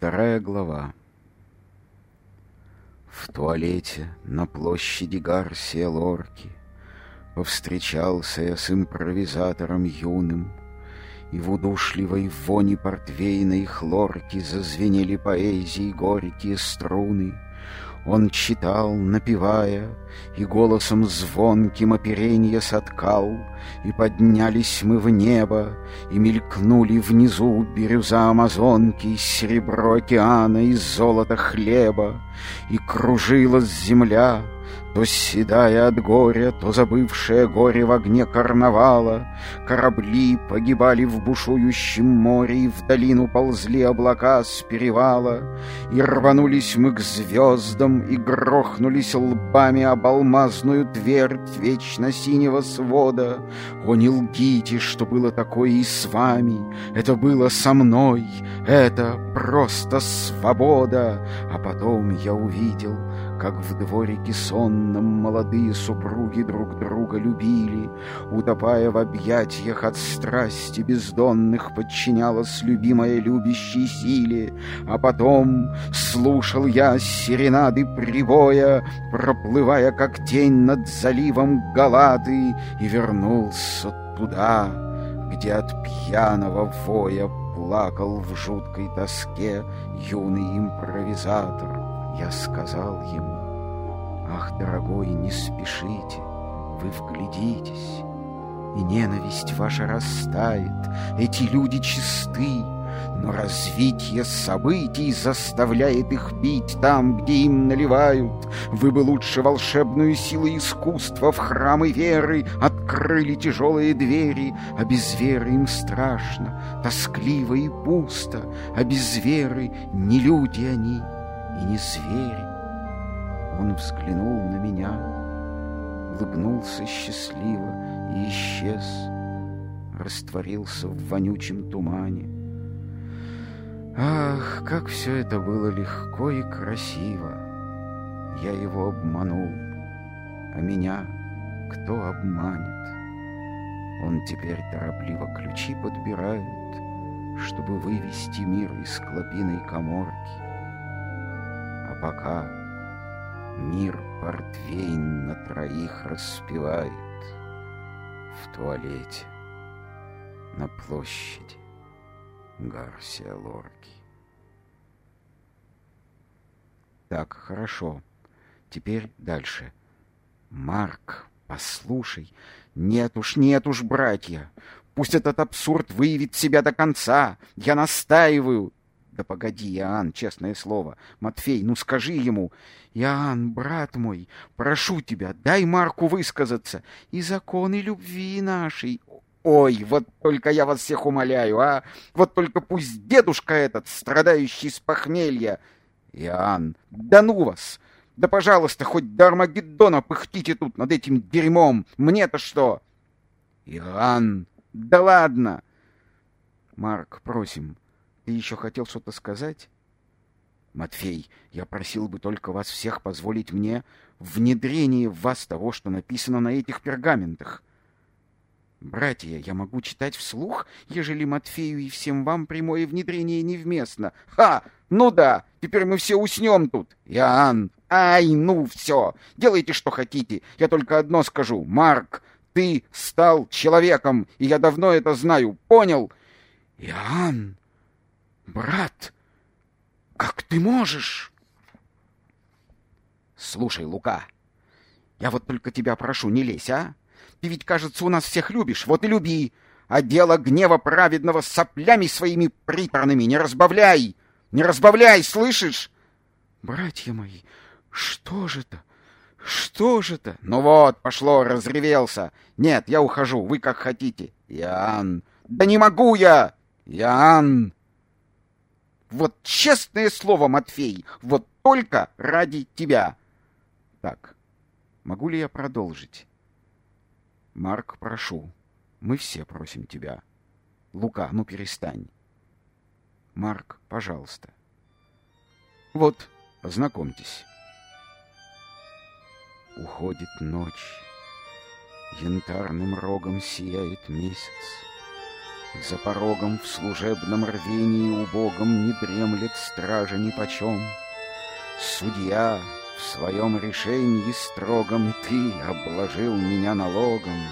Вторая глава. В туалете на площади Гарсия Лорки Повстречался я с импровизатором юным, И в удушливой вони портвейной хлорки Зазвенели поэзии горькие струны — он читал, напевая, и голосом звонким оперенье соткал, И поднялись мы в небо, и мелькнули внизу Бирюза Амазонки, серебро океана и золото хлеба, И кружилась земля, то седая от горя, то забывшая горе в огне карнавала, Корабли погибали в бушующем море, И в долину ползли облака с перевала, И рванулись мы к звездам, И грохнулись лбами об алмазную твердь Вечно синего свода. О, не лгите, что было такое и с вами, Это было со мной, это просто свобода. А потом я увидел, как в дворике сонном молодые супруги друг друга любили, Утопая в объятиях от страсти бездонных, Подчинялась любимая любящей силе. А потом слушал я серенады прибоя, Проплывая, как тень над заливом Галаты, И вернулся туда, где от пьяного воя Плакал в жуткой тоске юный импровизатор. Я сказал ему, «Ах, дорогой, не спешите, вы вглядитесь, и ненависть ваша растает, эти люди чисты, но развитие событий заставляет их бить там, где им наливают. Вы бы лучше волшебную силу искусства в храмы веры открыли тяжелые двери, а без веры им страшно, тоскливо и пусто, а без веры не люди они, и не звери. Он взглянул на меня, улыбнулся счастливо и исчез, растворился в вонючем тумане. Ах, как все это было легко и красиво! Я его обманул, а меня кто обманет? Он теперь торопливо ключи подбирает, чтобы вывести мир из клопиной коморки пока мир портвейн на троих распевает в туалете на площади Гарсия Лорки. Так, хорошо. Теперь дальше. Марк, послушай. Нет уж, нет уж, братья. Пусть этот абсурд выявит себя до конца. Я настаиваю. Да погоди, Иоанн, честное слово. Матфей, ну скажи ему. Иоанн, брат мой, прошу тебя, дай Марку высказаться. И законы любви нашей. Ой, вот только я вас всех умоляю, а? Вот только пусть дедушка этот, страдающий с похмелья... Иоанн, да ну вас! Да, пожалуйста, хоть до Армагеддона пыхтите тут над этим дерьмом. Мне-то что? Иоанн, да ладно! Марк, просим, ты еще хотел что-то сказать? Матфей, я просил бы только вас всех позволить мне внедрение в вас того, что написано на этих пергаментах. Братья, я могу читать вслух, ежели Матфею и всем вам прямое внедрение невместно. Ха! Ну да, теперь мы все уснем тут. Иоанн, ай, ну все, делайте, что хотите. Я только одно скажу. Марк, ты стал человеком, и я давно это знаю. Понял? Иоанн, Брат, как ты можешь? Слушай, Лука, я вот только тебя прошу, не лезь, а? Ты ведь, кажется, у нас всех любишь, вот и люби. А дело гнева праведного соплями своими приторными не разбавляй. Не разбавляй, слышишь? Братья мои, что же это? Что же это? Ну вот, пошло, разревелся. Нет, я ухожу, вы как хотите. Ян, да не могу я! Ян! Вот честное слово, Матфей, вот только ради тебя. Так, могу ли я продолжить? Марк, прошу, мы все просим тебя. Лука, ну перестань. Марк, пожалуйста. Вот, познакомьтесь. Уходит ночь, янтарным рогом сияет месяц. За порогом в служебном рвении убогом Не дремлет стража нипочем. Судья в своем решении строгом Ты обложил меня налогом.